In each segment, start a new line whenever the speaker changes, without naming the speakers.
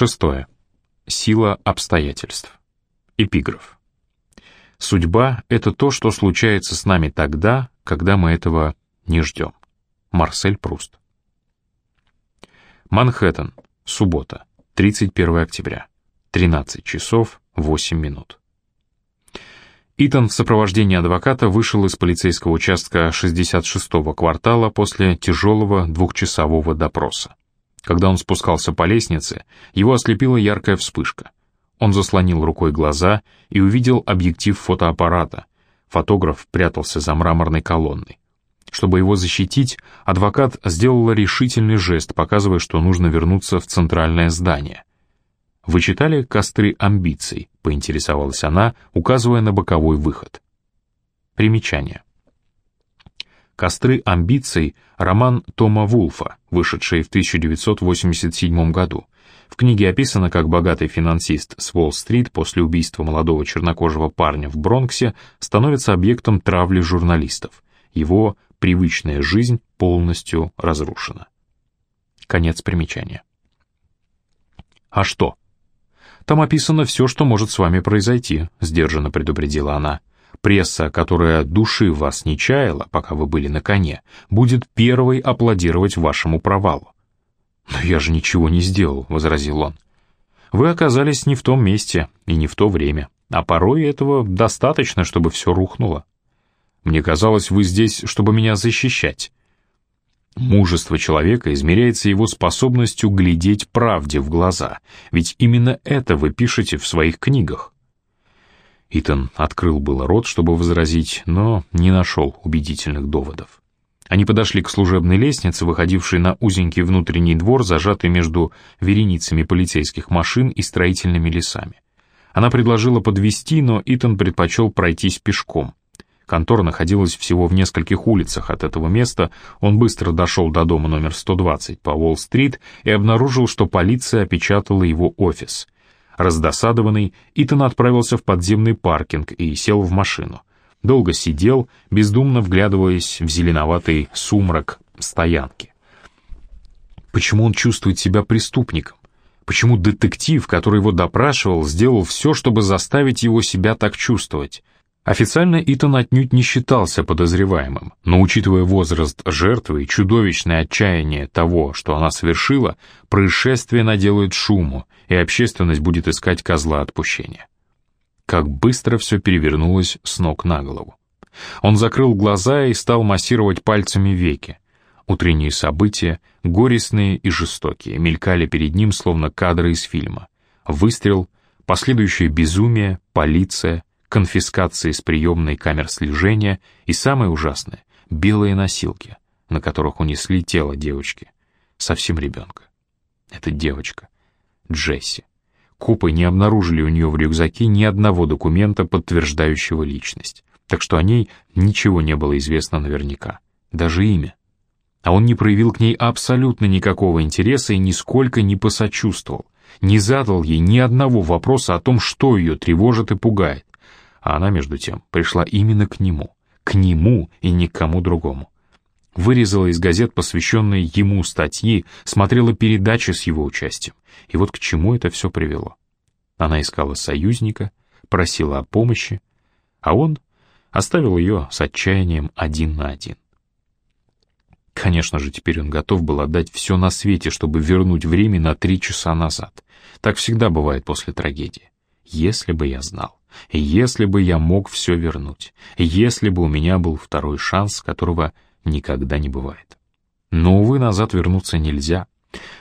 Шестое. Сила обстоятельств. Эпиграф. Судьба — это то, что случается с нами тогда, когда мы этого не ждем. Марсель Пруст. Манхэттен. Суббота. 31 октября. 13 часов 8 минут. Итан в сопровождении адвоката вышел из полицейского участка 66-го квартала после тяжелого двухчасового допроса. Когда он спускался по лестнице, его ослепила яркая вспышка. Он заслонил рукой глаза и увидел объектив фотоаппарата. Фотограф прятался за мраморной колонной. Чтобы его защитить, адвокат сделала решительный жест, показывая, что нужно вернуться в центральное здание. «Вы читали «Костры амбиций»?» — поинтересовалась она, указывая на боковой выход. Примечание. «Костры амбиций» — роман Тома Вулфа, вышедший в 1987 году. В книге описано, как богатый финансист с Уолл-стрит после убийства молодого чернокожего парня в Бронксе становится объектом травли журналистов. Его привычная жизнь полностью разрушена. Конец примечания. «А что?» «Там описано все, что может с вами произойти», — сдержанно предупредила она. Пресса, которая души вас не чаяла, пока вы были на коне, будет первой аплодировать вашему провалу. «Но я же ничего не сделал», — возразил он. «Вы оказались не в том месте и не в то время, а порой этого достаточно, чтобы все рухнуло. Мне казалось, вы здесь, чтобы меня защищать». Мужество человека измеряется его способностью глядеть правде в глаза, ведь именно это вы пишете в своих книгах. Итан открыл было рот, чтобы возразить, но не нашел убедительных доводов. Они подошли к служебной лестнице, выходившей на узенький внутренний двор, зажатый между вереницами полицейских машин и строительными лесами. Она предложила подвести, но Итан предпочел пройтись пешком. Контора находилась всего в нескольких улицах от этого места, он быстро дошел до дома номер 120 по Уолл-стрит и обнаружил, что полиция опечатала его офис — Раздосадованный, Итан отправился в подземный паркинг и сел в машину. Долго сидел, бездумно вглядываясь в зеленоватый сумрак стоянки. Почему он чувствует себя преступником? Почему детектив, который его допрашивал, сделал все, чтобы заставить его себя так чувствовать? Официально Итан отнюдь не считался подозреваемым, но учитывая возраст жертвы и чудовищное отчаяние того, что она совершила, происшествие наделает шуму, и общественность будет искать козла отпущения. Как быстро все перевернулось с ног на голову. Он закрыл глаза и стал массировать пальцами веки. Утренние события, горестные и жестокие, мелькали перед ним, словно кадры из фильма. Выстрел, последующее безумие, полиция, конфискации с приемной камер слежения и, самое ужасное, белые носилки, на которых унесли тело девочки, совсем ребенка. Это девочка, Джесси. Копы не обнаружили у нее в рюкзаке ни одного документа, подтверждающего личность, так что о ней ничего не было известно наверняка, даже имя. А он не проявил к ней абсолютно никакого интереса и нисколько не посочувствовал, не задал ей ни одного вопроса о том, что ее тревожит и пугает а она, между тем, пришла именно к нему, к нему и никому другому. Вырезала из газет, посвященные ему статьи, смотрела передачи с его участием. И вот к чему это все привело. Она искала союзника, просила о помощи, а он оставил ее с отчаянием один на один. Конечно же, теперь он готов был отдать все на свете, чтобы вернуть время на три часа назад. Так всегда бывает после трагедии. Если бы я знал. Если бы я мог все вернуть, если бы у меня был второй шанс, которого никогда не бывает. Но, увы, назад вернуться нельзя.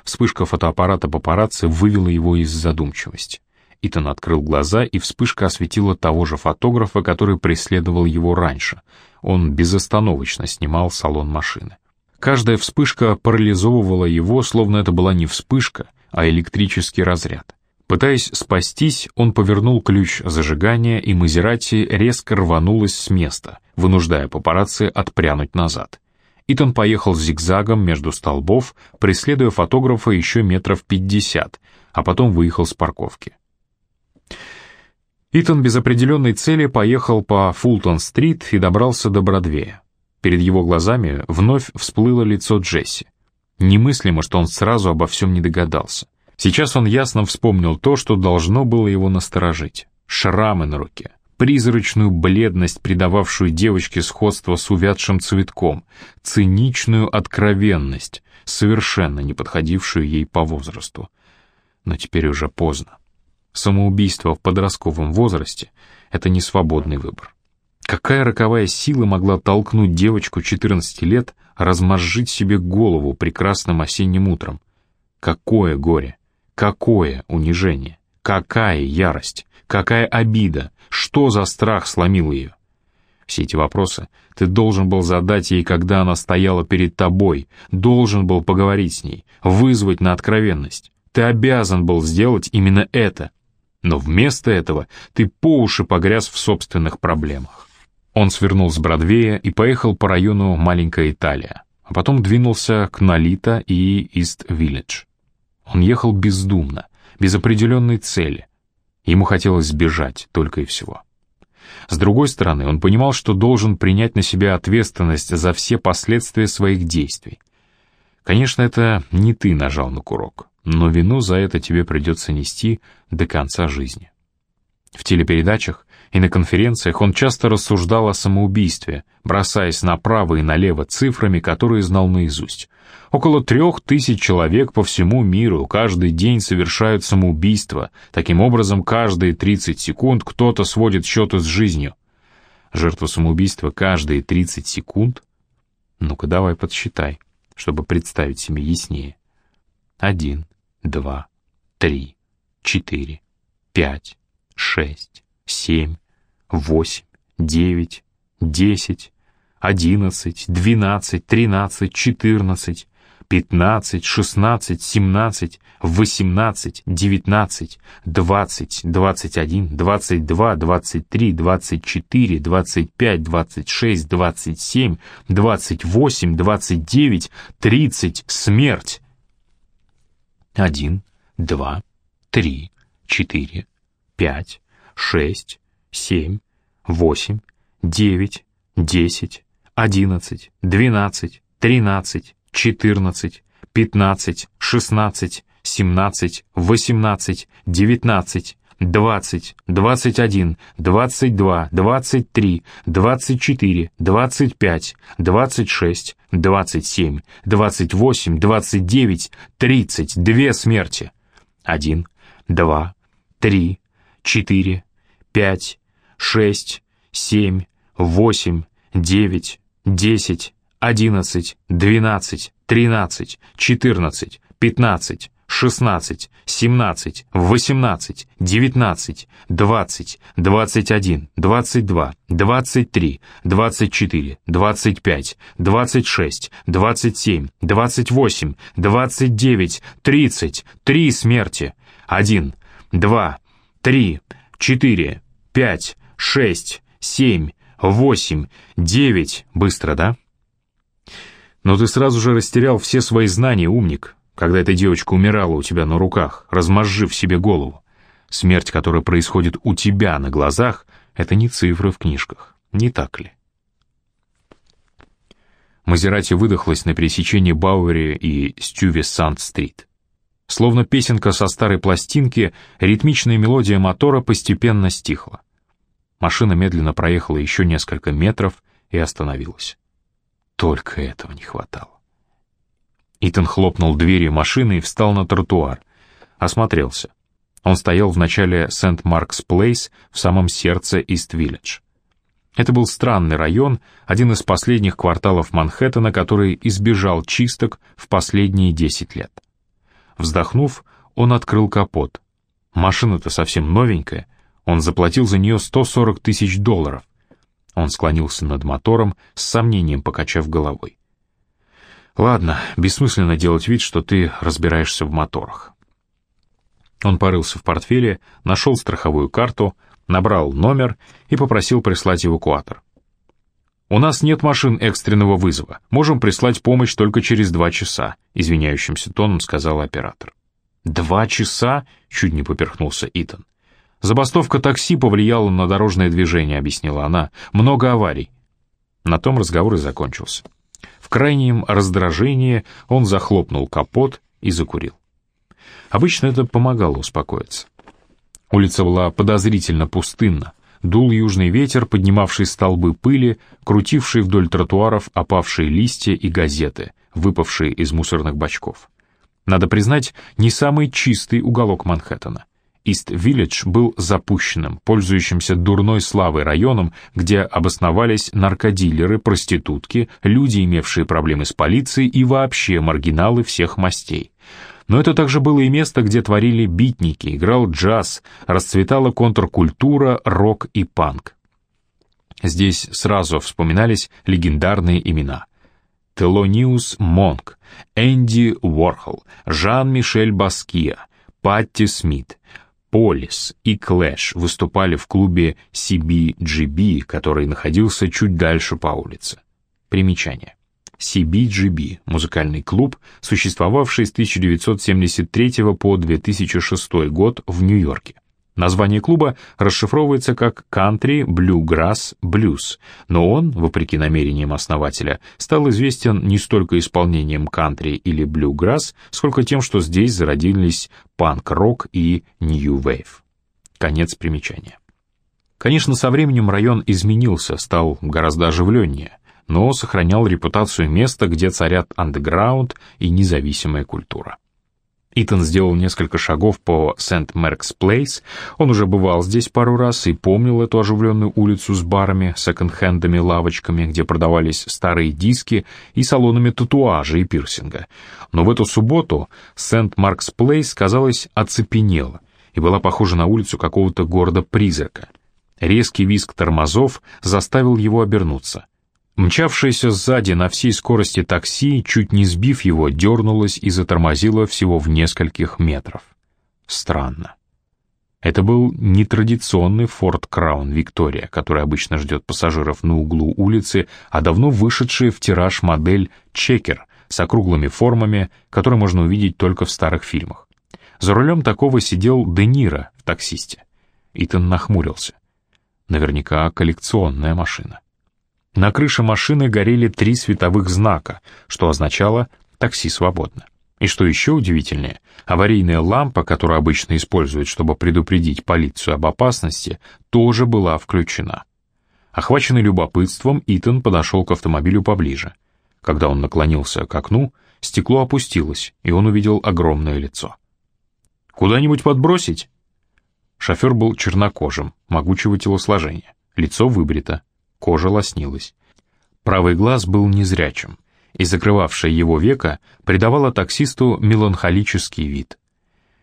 Вспышка фотоаппарата папарацци вывела его из задумчивости. Итан открыл глаза, и вспышка осветила того же фотографа, который преследовал его раньше. Он безостановочно снимал салон машины. Каждая вспышка парализовывала его, словно это была не вспышка, а электрический разряд. Пытаясь спастись, он повернул ключ зажигания, и Мазерати резко рванулась с места, вынуждая папарацци отпрянуть назад. Итан поехал зигзагом между столбов, преследуя фотографа еще метров пятьдесят, а потом выехал с парковки. Итан без определенной цели поехал по Фултон-стрит и добрался до Бродвея. Перед его глазами вновь всплыло лицо Джесси. Немыслимо, что он сразу обо всем не догадался. Сейчас он ясно вспомнил то, что должно было его насторожить. Шрамы на руке, призрачную бледность, придававшую девочке сходство с увядшим цветком, циничную откровенность, совершенно не подходившую ей по возрасту. Но теперь уже поздно. Самоубийство в подростковом возрасте — это не свободный выбор. Какая роковая сила могла толкнуть девочку 14 лет размозжить себе голову прекрасным осенним утром? Какое горе! Какое унижение! Какая ярость! Какая обида! Что за страх сломил ее? Все эти вопросы ты должен был задать ей, когда она стояла перед тобой, должен был поговорить с ней, вызвать на откровенность. Ты обязан был сделать именно это. Но вместо этого ты по уши погряз в собственных проблемах. Он свернул с Бродвея и поехал по району Маленькая Италия, а потом двинулся к Нолита и Ист-Виллидж. Он ехал бездумно, без определенной цели. Ему хотелось сбежать, только и всего. С другой стороны, он понимал, что должен принять на себя ответственность за все последствия своих действий. Конечно, это не ты нажал на курок, но вину за это тебе придется нести до конца жизни. В телепередачах и на конференциях он часто рассуждал о самоубийстве, бросаясь направо и налево цифрами, которые знал наизусть. Около трех тысяч человек по всему миру каждый день совершают самоубийство. Таким образом, каждые 30 секунд кто-то сводит счеты с жизнью. Жертва самоубийства каждые 30 секунд? Ну-ка давай подсчитай, чтобы представить себе яснее. Один, два, три, четыре, пять, шесть, семь, восемь, девять, десять, одиннадцать, двенадцать, тринадцать, четырнадцать, пятнадцать, шестнадцать, семнадцать, восемнадцать, девятнадцать, двадцать, двадцать один, двадцать два, двадцать три, двадцать четыре, двадцать пять, двадцать шесть, двадцать семь, двадцать восемь, двадцать девять, тридцать, смерть. Один, два, три, четыре, пять, шесть, семь, восемь, девять, десять, одиннадцать, двенадцать, тринадцать, четырнадцать, пятнадцать, шестнадцать, семнадцать, восемнадцать, девятнадцать, двадцать, двадцать один, двадцать два, двадцать три, двадцать четыре, двадцать пять, двадцать шесть, двадцать семь, двадцать восемь, двадцать девять, тридцать, две смерти. Один, два, три, четыре, пять, шесть, семь, восемь, девять, десять, одиннадцать, двенадцать, тринадцать, четырнадцать, пятнадцать, шестнадцать, семнадцать, восемнадцать, девятнадцать, двадцать, двадцать один, двадцать два, двадцать три, двадцать четыре, двадцать пять, двадцать шесть, двадцать семь, двадцать восемь, двадцать девять, тридцать, три смерти. Один, два, три, четыре, пять, шесть, семь, восемь, девять. Быстро, да? Но ты сразу же растерял все свои знания, умник, когда эта девочка умирала у тебя на руках, размозжив себе голову. Смерть, которая происходит у тебя на глазах, это не цифры в книжках, не так ли? Мазерати выдохлась на пересечении Бауэри и Стюве-Санд-стрит. Словно песенка со старой пластинки, ритмичная мелодия мотора постепенно стихла. Машина медленно проехала еще несколько метров и остановилась. Только этого не хватало. Итан хлопнул дверью машины и встал на тротуар. Осмотрелся. Он стоял в начале Сент-Маркс-Плейс в самом сердце Ист-Виллидж. Это был странный район, один из последних кварталов Манхэттена, который избежал чисток в последние 10 лет. Вздохнув, он открыл капот. Машина-то совсем новенькая. Он заплатил за нее 140 тысяч долларов. Он склонился над мотором, с сомнением покачав головой. «Ладно, бессмысленно делать вид, что ты разбираешься в моторах». Он порылся в портфеле, нашел страховую карту, набрал номер и попросил прислать эвакуатор. «У нас нет машин экстренного вызова. Можем прислать помощь только через два часа», — извиняющимся тоном сказал оператор. «Два часа?» — чуть не поперхнулся Итан. «Забастовка такси повлияла на дорожное движение», — объяснила она. «Много аварий». На том разговор и закончился. В крайнем раздражении он захлопнул капот и закурил. Обычно это помогало успокоиться. Улица была подозрительно пустынна. Дул южный ветер, поднимавший столбы пыли, крутивший вдоль тротуаров опавшие листья и газеты, выпавшие из мусорных бачков. Надо признать, не самый чистый уголок Манхэттена. Ист-Виллидж был запущенным, пользующимся дурной славой районом, где обосновались наркодилеры, проститутки, люди, имевшие проблемы с полицией и вообще маргиналы всех мастей. Но это также было и место, где творили битники, играл джаз, расцветала контркультура, рок и панк. Здесь сразу вспоминались легендарные имена. Телониус Монк, Энди Уорхол, Жан-Мишель Баския, Патти Смит, Полис и Клэш выступали в клубе CBGB, который находился чуть дальше по улице. Примечание. CBGB – музыкальный клуб, существовавший с 1973 по 2006 год в Нью-Йорке. Название клуба расшифровывается как «Country Bluegrass Blues», но он, вопреки намерениям основателя, стал известен не столько исполнением кантри или блюграсс, сколько тем, что здесь зародились панк-рок и нью-вейв. Конец примечания. Конечно, со временем район изменился, стал гораздо оживленнее, но сохранял репутацию места, где царят андеграунд и независимая культура. Итан сделал несколько шагов по Сент-Меркс Плейс. Он уже бывал здесь пару раз и помнил эту оживленную улицу с барами, секонд-хендами, лавочками, где продавались старые диски и салонами татуажа и пирсинга. Но в эту субботу Сент-Маркс Плейс, казалось, оцепенела и была похожа на улицу какого-то города-призрака. Резкий визг тормозов заставил его обернуться. Мчавшееся сзади на всей скорости такси, чуть не сбив его, дернулось и затормозило всего в нескольких метров. Странно. Это был нетрадиционный Ford Crown Victoria, который обычно ждет пассажиров на углу улицы, а давно вышедшая в тираж модель Чекер с округлыми формами, которую можно увидеть только в старых фильмах. За рулем такого сидел Де Ниро в таксисте. Итан нахмурился. Наверняка коллекционная машина. На крыше машины горели три световых знака, что означало «такси свободно». И что еще удивительнее, аварийная лампа, которую обычно используют, чтобы предупредить полицию об опасности, тоже была включена. Охваченный любопытством, Итан подошел к автомобилю поближе. Когда он наклонился к окну, стекло опустилось, и он увидел огромное лицо. «Куда-нибудь подбросить?» Шофер был чернокожим, могучего телосложения, лицо выбрито, кожа лоснилась. Правый глаз был незрячим, и закрывавшее его века придавало таксисту меланхолический вид.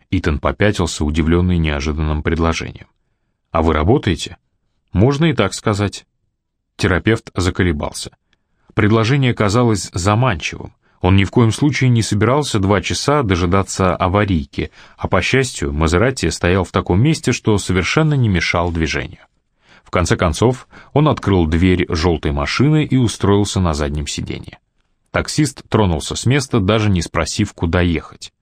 Итан попятился, удивленный неожиданным предложением. «А вы работаете?» «Можно и так сказать». Терапевт заколебался. Предложение казалось заманчивым. Он ни в коем случае не собирался два часа дожидаться аварийки, а, по счастью, Мазерати стоял в таком месте, что совершенно не мешал движению. В конце концов, он открыл дверь желтой машины и устроился на заднем сиденье. Таксист тронулся с места, даже не спросив, куда ехать.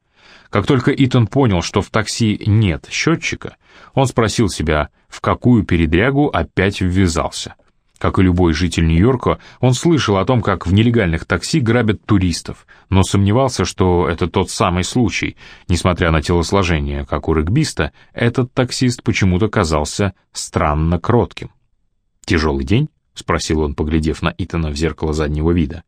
Как только Итан понял, что в такси нет счетчика, он спросил себя, в какую передрягу опять ввязался. Как и любой житель Нью-Йорка, он слышал о том, как в нелегальных такси грабят туристов, но сомневался, что это тот самый случай. Несмотря на телосложение, как у регбиста, этот таксист почему-то казался странно кротким. «Тяжелый день?» — спросил он, поглядев на Итана в зеркало заднего вида.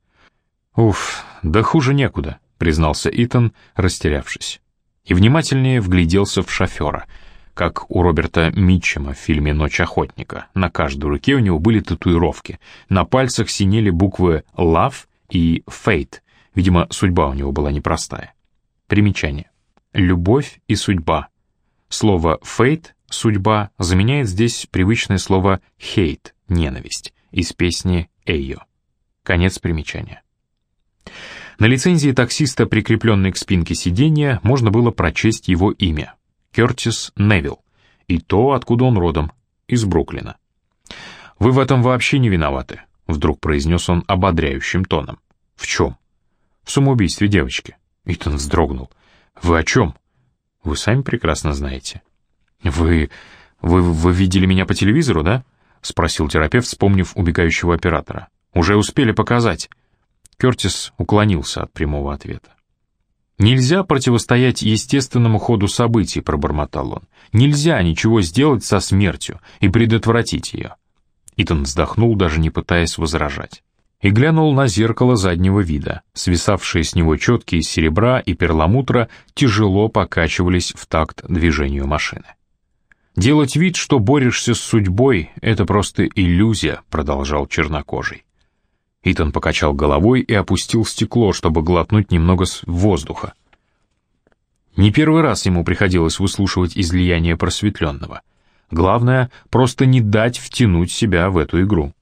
«Уф, да хуже некуда», — признался Итан, растерявшись. И внимательнее вгляделся в шофера — как у Роберта Митчема в фильме «Ночь охотника». На каждой руке у него были татуировки. На пальцах синели буквы «Love» и «Fate». Видимо, судьба у него была непростая. Примечание. Любовь и судьба. Слово «fate» — судьба заменяет здесь привычное слово «hate» — ненависть из песни «Эйо». Конец примечания. На лицензии таксиста, прикрепленной к спинке сиденья, можно было прочесть его имя Кертис Невилл, и то, откуда он родом, из Бруклина. «Вы в этом вообще не виноваты», — вдруг произнес он ободряющим тоном. «В чем?» «В самоубийстве девочки». Итан вздрогнул. «Вы о чем?» «Вы сами прекрасно знаете». «Вы... вы... вы видели меня по телевизору, да?» — спросил терапевт, вспомнив убегающего оператора. «Уже успели показать». Кертис уклонился от прямого ответа. «Нельзя противостоять естественному ходу событий», — пробормотал он. «Нельзя ничего сделать со смертью и предотвратить ее». Итан вздохнул, даже не пытаясь возражать. И глянул на зеркало заднего вида. Свисавшие с него четки из серебра и перламутра тяжело покачивались в такт движению машины. «Делать вид, что борешься с судьбой, — это просто иллюзия», — продолжал чернокожий. Итан покачал головой и опустил стекло, чтобы глотнуть немного воздуха. Не первый раз ему приходилось выслушивать излияние просветленного. Главное — просто не дать втянуть себя в эту игру.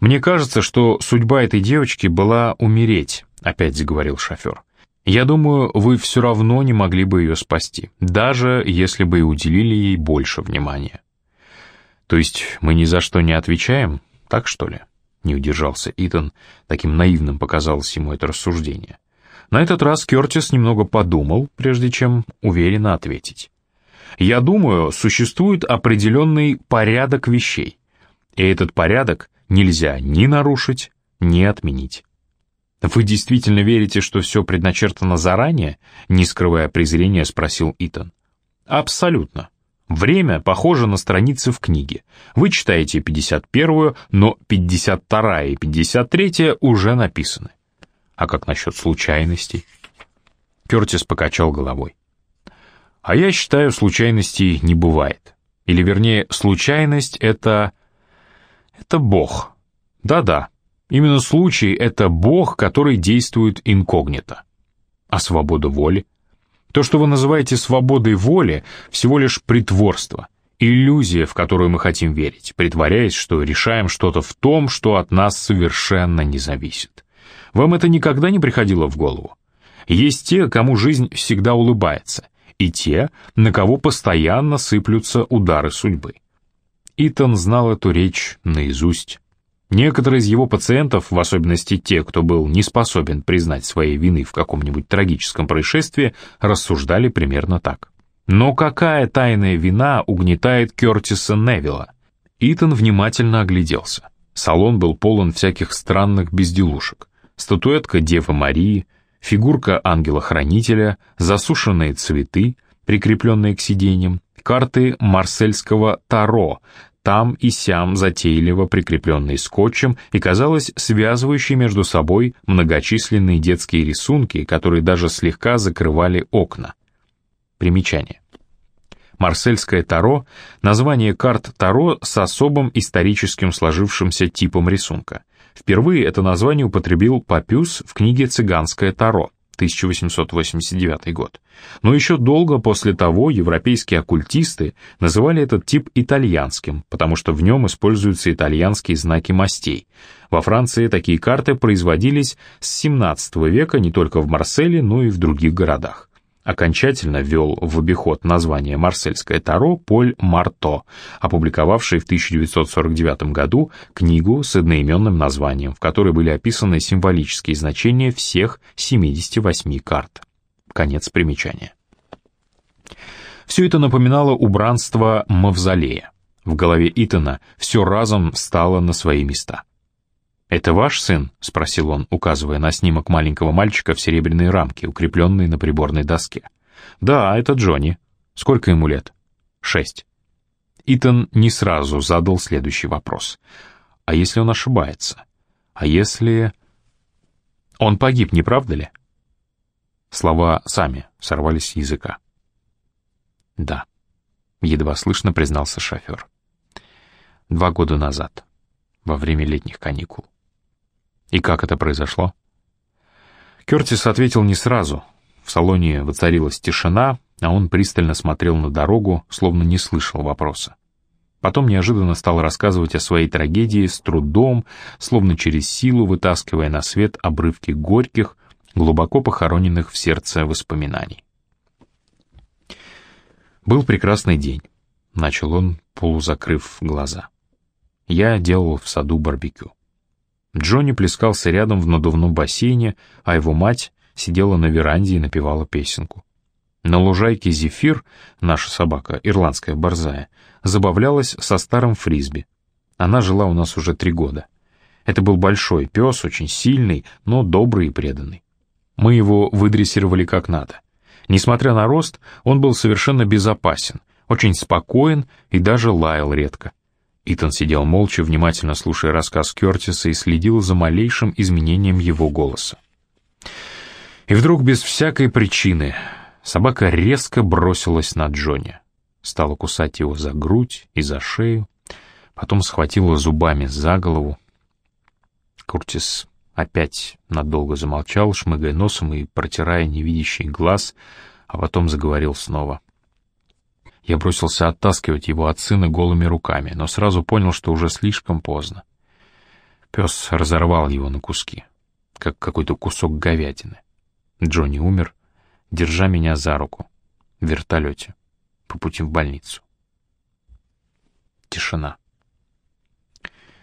«Мне кажется, что судьба этой девочки была умереть», — опять заговорил шофер. «Я думаю, вы все равно не могли бы ее спасти, даже если бы и уделили ей больше внимания». «То есть мы ни за что не отвечаем, так что ли?» Не удержался Итан, таким наивным показалось ему это рассуждение. На этот раз Кертис немного подумал, прежде чем уверенно ответить. «Я думаю, существует определенный порядок вещей, и этот порядок нельзя ни нарушить, ни отменить». «Вы действительно верите, что все предначертано заранее?» Не скрывая презрения, спросил Итан. «Абсолютно. Время похоже на страницы в книге. Вы читаете 51-ю, но 52 и 53 уже написаны. А как насчет случайностей? Кертис покачал головой. А я считаю, случайностей не бывает. Или вернее, случайность — это... это Бог. Да-да, именно случай — это Бог, который действует инкогнито. А свобода воли? То, что вы называете свободой воли, всего лишь притворство, иллюзия, в которую мы хотим верить, притворяясь, что решаем что-то в том, что от нас совершенно не зависит. Вам это никогда не приходило в голову? Есть те, кому жизнь всегда улыбается, и те, на кого постоянно сыплются удары судьбы. Итан знал эту речь наизусть. Некоторые из его пациентов, в особенности те, кто был не способен признать своей вины в каком-нибудь трагическом происшествии, рассуждали примерно так. Но какая тайная вина угнетает Кертиса Невилла? Итан внимательно огляделся. Салон был полон всяких странных безделушек. Статуэтка Девы Марии, фигурка ангела-хранителя, засушенные цветы, прикрепленные к сиденьям, карты марсельского Таро, там и сям затейливо прикрепленные скотчем и, казалось, связывающие между собой многочисленные детские рисунки, которые даже слегка закрывали окна. Примечание. Марсельское Таро — название карт Таро с особым историческим сложившимся типом рисунка. Впервые это название употребил Папюс в книге «Цыганское Таро», 1889 год. Но еще долго после того европейские оккультисты называли этот тип итальянским, потому что в нем используются итальянские знаки мастей. Во Франции такие карты производились с 17 века не только в Марселе, но и в других городах окончательно ввел в обиход название «Марсельское Таро» Поль Марто, опубликовавший в 1949 году книгу с одноименным названием, в которой были описаны символические значения всех 78 карт. Конец примечания. Все это напоминало убранство мавзолея. В голове Итана все разом стало на свои места. «Это ваш сын?» — спросил он, указывая на снимок маленького мальчика в серебряной рамке, укрепленной на приборной доске. «Да, это Джонни. Сколько ему лет?» «Шесть». Итан не сразу задал следующий вопрос. «А если он ошибается? А если...» «Он погиб, не правда ли?» Слова сами сорвались с языка. «Да», — едва слышно признался шофер. «Два года назад, во время летних каникул. И как это произошло? Кертис ответил не сразу. В салоне воцарилась тишина, а он пристально смотрел на дорогу, словно не слышал вопроса. Потом неожиданно стал рассказывать о своей трагедии с трудом, словно через силу вытаскивая на свет обрывки горьких, глубоко похороненных в сердце воспоминаний. «Был прекрасный день», — начал он, полузакрыв глаза. «Я делал в саду барбекю. Джонни плескался рядом в надувном бассейне, а его мать сидела на веранде и напевала песенку. На лужайке Зефир, наша собака, ирландская борзая, забавлялась со старым фрисби. Она жила у нас уже три года. Это был большой пес, очень сильный, но добрый и преданный. Мы его выдрессировали как надо. Несмотря на рост, он был совершенно безопасен, очень спокоен и даже лаял редко. Итан сидел молча, внимательно слушая рассказ Кертиса и следил за малейшим изменением его голоса. И вдруг, без всякой причины, собака резко бросилась на Джонни. Стала кусать его за грудь и за шею, потом схватила зубами за голову. Куртис опять надолго замолчал, шмыгая носом и протирая невидящий глаз, а потом заговорил снова. Я бросился оттаскивать его от сына голыми руками, но сразу понял, что уже слишком поздно. Пес разорвал его на куски, как какой-то кусок говядины. Джонни умер, держа меня за руку в вертолете по пути в больницу. Тишина.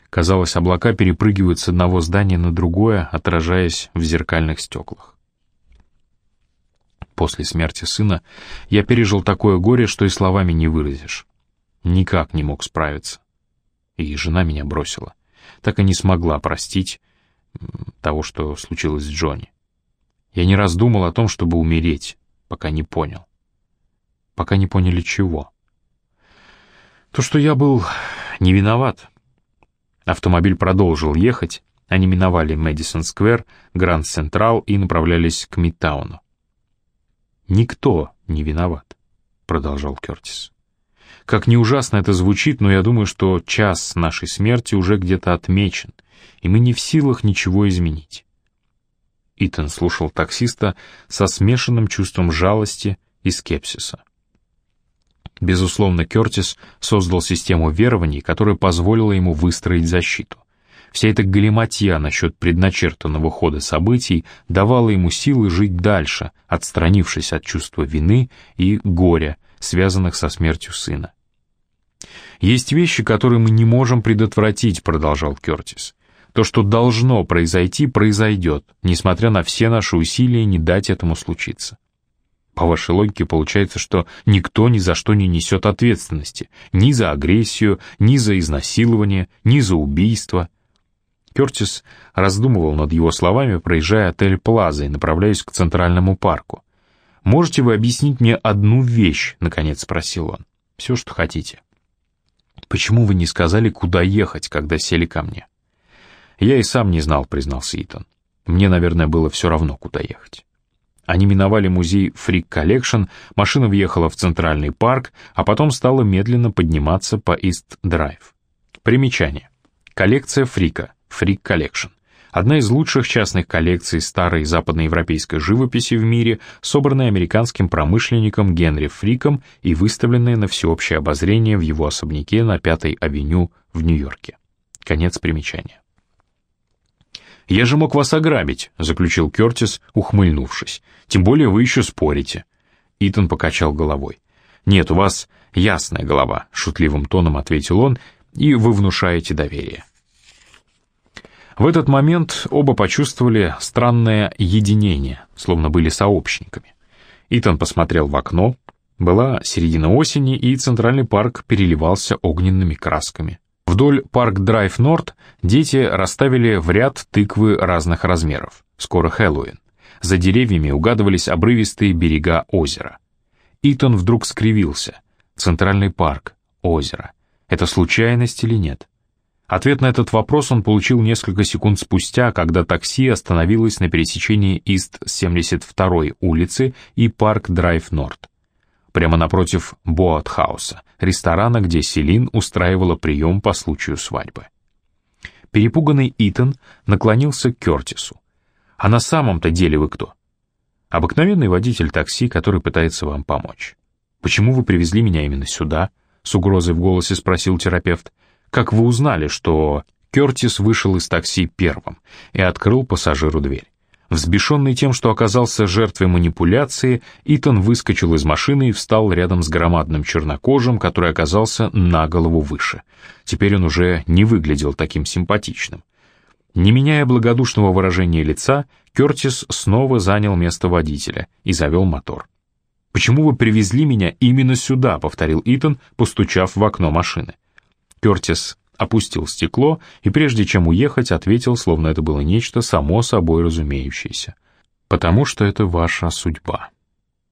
Казалось, облака перепрыгивают с одного здания на другое, отражаясь в зеркальных стеклах. После смерти сына я пережил такое горе, что и словами не выразишь. Никак не мог справиться. И жена меня бросила. Так и не смогла простить того, что случилось с Джонни. Я не раз думал о том, чтобы умереть, пока не понял. Пока не поняли чего. То, что я был не виноват. Автомобиль продолжил ехать, они миновали Мэдисон Сквер, Гранд Централ и направлялись к Мидтауну. «Никто не виноват», — продолжал Кертис. «Как ни ужасно это звучит, но я думаю, что час нашей смерти уже где-то отмечен, и мы не в силах ничего изменить. Итан слушал таксиста со смешанным чувством жалости и скепсиса. Безусловно, Кертис создал систему верований, которая позволила ему выстроить защиту. Вся эта галиматья насчет предначертанного хода событий давала ему силы жить дальше, отстранившись от чувства вины и горя, связанных со смертью сына. «Есть вещи, которые мы не можем предотвратить», — продолжал Кертис. То, что должно произойти, произойдет, несмотря на все наши усилия не дать этому случиться. По вашей логике получается, что никто ни за что не несет ответственности, ни за агрессию, ни за изнасилование, ни за убийство. Кертис раздумывал над его словами, проезжая отель Плаза и направляясь к Центральному парку. «Можете вы объяснить мне одну вещь?» — наконец спросил он. «Все, что хотите». «Почему вы не сказали, куда ехать, когда сели ко мне?» «Я и сам не знал», — признался Итан. «Мне, наверное, было все равно, куда ехать». Они миновали музей Freak Collection, машина въехала в Центральный парк, а потом стала медленно подниматься по Ист-Драйв. Примечание. Коллекция Фрика, Freak Collection. Одна из лучших частных коллекций старой западноевропейской живописи в мире, собранная американским промышленником Генри Фриком и выставленная на всеобщее обозрение в его особняке на Пятой авеню в Нью-Йорке. Конец примечания. «Я же мог вас ограбить», — заключил Кертис, ухмыльнувшись. «Тем более вы еще спорите». Итан покачал головой. «Нет, у вас ясная голова», — шутливым тоном ответил он, «и вы внушаете доверие». В этот момент оба почувствовали странное единение, словно были сообщниками. Итан посмотрел в окно. Была середина осени, и Центральный парк переливался огненными красками. Вдоль Парк-Драйв Норд дети расставили в ряд тыквы разных размеров. Скоро Хэллоуин. За деревьями угадывались обрывистые берега озера. Итан вдруг скривился. Центральный парк, озеро. Это случайность или нет? Ответ на этот вопрос он получил несколько секунд спустя, когда такси остановилось на пересечении Ист-72 улицы и Парк-Драйв Норд прямо напротив Боатхауса, ресторана, где Селин устраивала прием по случаю свадьбы. Перепуганный Итан наклонился к Кертису. «А на самом-то деле вы кто?» «Обыкновенный водитель такси, который пытается вам помочь». «Почему вы привезли меня именно сюда?» — с угрозой в голосе спросил терапевт. «Как вы узнали, что...» Кертис вышел из такси первым и открыл пассажиру дверь. Взбешенный тем, что оказался жертвой манипуляции, Итан выскочил из машины и встал рядом с громадным чернокожим, который оказался на голову выше. Теперь он уже не выглядел таким симпатичным. Не меняя благодушного выражения лица, Кертис снова занял место водителя и завел мотор. «Почему вы привезли меня именно сюда?» — повторил Итан, постучав в окно машины. Кертис опустил стекло и прежде чем уехать, ответил, словно это было нечто само собой разумеющееся. потому что это ваша судьба.